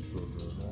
Brother.